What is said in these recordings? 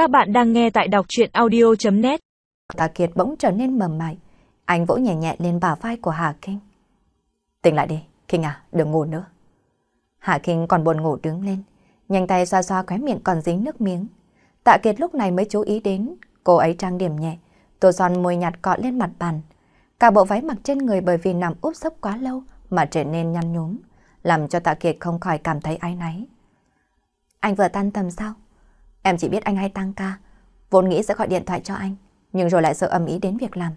Các bạn đang nghe tại đọc chuyện audio.net Tạ Kiệt bỗng trở nên mầm mại. Anh vỗ nhẹ nhẹ lên bả vai của Hà Kinh. Tỉnh lại đi, Kinh à, đừng ngủ nữa. Hà Kinh còn buồn ngủ đứng lên, nhanh tay xoa xoa khóe miệng còn dính nước miếng. Tạ Kiệt lúc này mới chú ý đến, cô ấy trang điểm nhẹ, tô son môi nhạt cọ lên mặt bàn. Cả bộ váy mặc trên người bởi vì nằm úp sấp quá lâu mà trở nên nhăn nhúm, làm cho Tạ Kiệt không khỏi cảm thấy áy náy. Anh vừa tan tầm sao? Em chỉ biết anh hay tăng ca, vốn nghĩ sẽ gọi điện thoại cho anh, nhưng rồi lại sợ âm ý đến việc làm.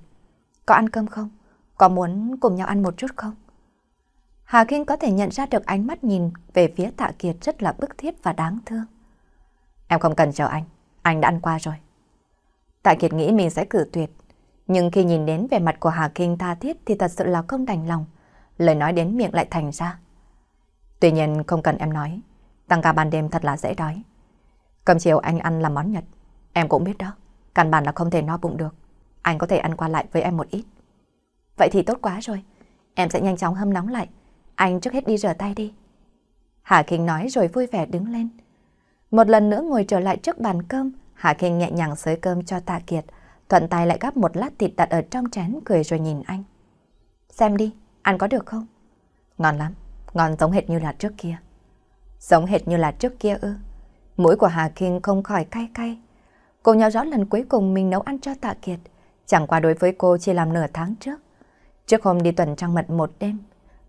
Có ăn cơm không? Có muốn cùng nhau ăn một chút không? Hà Kinh có thể nhận ra được ánh mắt nhìn về phía Tạ Kiệt rất là bức thiết và đáng thương. Em không cần chờ anh, anh đã ăn qua rồi. Tạ Kiệt nghĩ mình sẽ cử tuyệt, nhưng khi nhìn đến vẻ mặt của Hà Kinh tha thiết thì thật sự là không đành lòng. Lời nói đến miệng lại thành ra. Tuy nhiên không cần em nói, tăng ca ban đêm thật là dễ đói. Cơm chiều anh ăn là món Nhật, em cũng biết đó, căn bản là không thể no bụng được. Anh có thể ăn qua lại với em một ít. Vậy thì tốt quá rồi, em sẽ nhanh chóng hâm nóng lại. Anh trước hết đi rửa tay đi. Hà Kinh nói rồi vui vẻ đứng lên. Một lần nữa ngồi trở lại trước bàn cơm, Hà Kinh nhẹ nhàng xới cơm cho Tạ Kiệt, thuận tay lại gắp một lát thịt đặt ở trong chén cười rồi nhìn anh. Xem đi, ăn có được không? Ngon lắm, ngon giống hệt như là trước kia. Giống hệt như là trước kia ư? Mũi của Hà Kinh không khỏi cay cay. Cô nhớ rõ lần cuối cùng mình nấu ăn cho Tạ Kiệt, chẳng qua đối với cô chỉ làm nửa tháng trước. Trước hôm đi tuần trăng mật một đêm,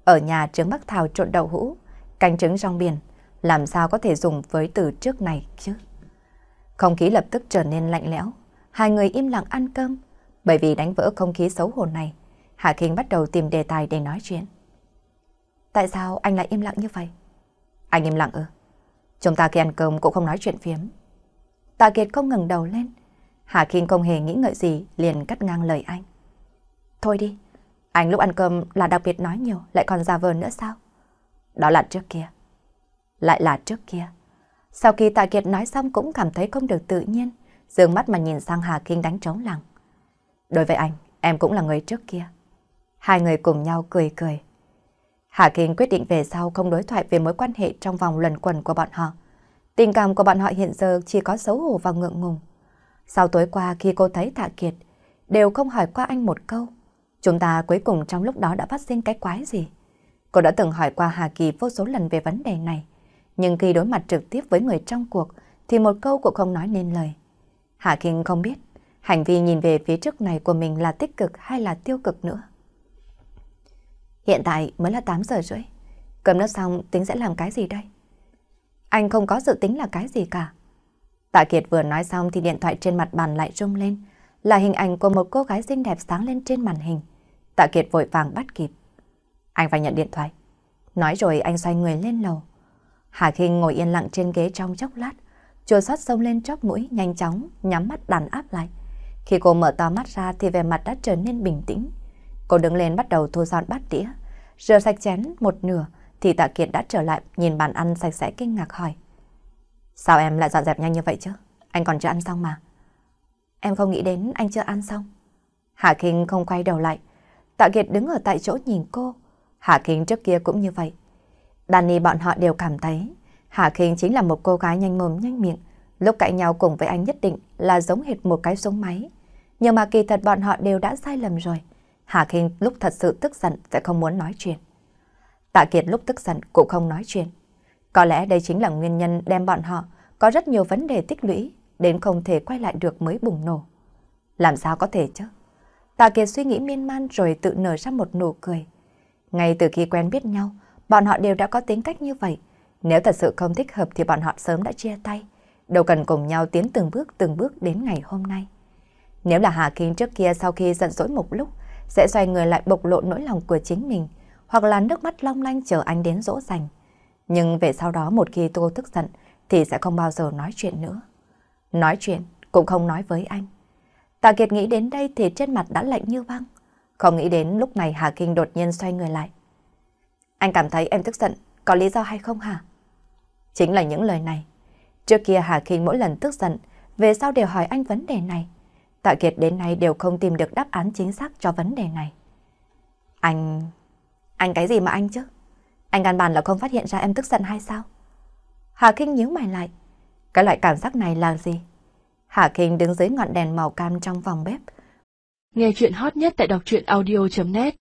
ở nhà trứng bắc thảo trộn đậu hũ, canh trứng rong biển, làm sao có thể dùng với từ trước này chứ? Không khí lập tức trở nên lạnh lẽo, hai người im lặng ăn cơm, bởi vì đánh vỡ không khí xấu hổ này, Hà Kinh bắt đầu tìm đề tài để nói chuyện. Tại sao anh lại im lặng như vậy? Anh im lặng ư? Chúng ta khi ăn cơm cũng không nói chuyện phiếm. Tạ Kiệt không ngừng đầu lên. Hà Kinh không hề nghĩ ngợi gì liền cắt ngang lời anh. Thôi đi, anh lúc ăn cơm là đặc biệt nói nhiều lại còn già vờ nữa sao? Đó là trước kia. Lại là trước kia. Sau khi Tạ Kiệt nói xong cũng cảm thấy không được tự nhiên, dường mắt mà nhìn sang Hà Kinh đánh trống lặng. Đối với anh, em cũng là người trước kia. Hai người cùng nhau cười cười. Hà Kinh quyết định về sau không đối thoại về mối quan hệ trong vòng luẩn quẩn của bọn họ. Tình cảm của bọn họ hiện giờ chỉ có xấu hổ và ngượng ngùng. Sau tối qua khi cô thấy Tạ Kiệt, đều không hỏi qua anh một câu. Chúng ta cuối cùng trong lúc đó đã phát sinh cái quái gì? Cô đã từng hỏi qua Hà Kỳ vô số lần về vấn đề này. Nhưng khi đối mặt trực tiếp với người trong cuộc, thì một câu cũng không nói nên lời. Hà Kinh không biết, hành vi nhìn về phía trước này của mình là tích cực hay là tiêu cực nữa. Hiện tại mới là 8 giờ rưỡi. Cơm nước xong tính sẽ làm cái gì đây? Anh không có dự tính là cái gì cả. Tạ Kiệt vừa nói xong thì điện thoại trên mặt bàn lại rung lên. Là hình ảnh của một cô gái xinh đẹp sáng lên trên màn hình. Tạ Kiệt vội vàng bắt kịp. Anh phải nhận điện thoại. Nói rồi anh xoay người lên lầu. Hà Kinh ngồi yên lặng trên ghế trong chốc lát. Chua xót sông lên chóp mũi nhanh chóng, nhắm mắt đàn áp lại. Khi cô mở to mắt ra thì vẻ mặt đã trở nên bình tĩnh. Cô đứng lên bắt đầu thu dọn bát đĩa. Rửa sạch chén một nửa, thì Tạ Kiệt đã trở lại, nhìn bàn ăn sạch sẽ kinh ngạc hỏi. Sao em lại dọn dẹp nhanh như vậy chứ? Anh còn chưa ăn xong mà. Em không nghĩ đến anh chưa ăn xong. Hạ Kinh không quay đầu lại. Tạ Kiệt đứng ở tại chỗ nhìn cô. Hạ Kinh trước kia cũng như vậy. Danny bọn họ đều cảm thấy Hạ Kinh chính là một cô gái nhanh mồm, nhanh miệng. Lúc cãi nhau cùng với anh nhất định là giống hệt một cái súng máy. Nhưng mà kỳ thật bọn họ đều đã sai lầm rồi. Hà Kinh lúc thật sự tức giận sẽ không muốn nói chuyện. Tạ Kiệt lúc tức giận cũng không nói chuyện. Có lẽ đây chính là nguyên nhân đem bọn họ có rất nhiều vấn đề tích lũy đến không thể quay lại được mới bùng nổ. Làm sao có thể chứ? Tạ Kiệt suy nghĩ miên man rồi tự nở ra một nụ cười. Ngay từ khi quen biết nhau, bọn họ đều đã có tính cách như vậy. Nếu thật sự không thích hợp thì bọn họ sớm đã chia tay. Đâu cần cùng nhau tiến từng bước từng bước đến ngày hôm nay. Nếu là Hà Kinh trước kia sau khi giận dỗi một lúc, sẽ xoay người lại bộc lộ nỗi lòng của chính mình, hoặc là nước mắt long lanh chờ anh đến dỗ dành. Nhưng về sau đó một khi cô tức giận thì sẽ không bao giờ nói chuyện nữa. Nói chuyện cũng không nói với anh. Tạ Kiệt nghĩ đến đây thì trên mặt đã lạnh như băng. Không nghĩ đến lúc này Hà Kinh đột nhiên xoay người lại. Anh cảm thấy em tức giận, có lý do hay không hả? Chính là những lời này. Trước kia Hà Kinh mỗi lần tức giận, về sau đều hỏi anh vấn đề này. Tạ Kiệt đến nay đều không tìm được đáp án chính xác cho vấn đề này. Anh... Anh cái gì mà anh chứ? Anh căn bản là không phát hiện ra em tức giận hay sao? Hà Kinh nhíu mày lại. Cái loại cảm giác này là gì? Hà Kinh đứng dưới ngọn đèn màu cam trong phòng bếp. Nghe chuyện hot nhất tại đọc truyện audio.net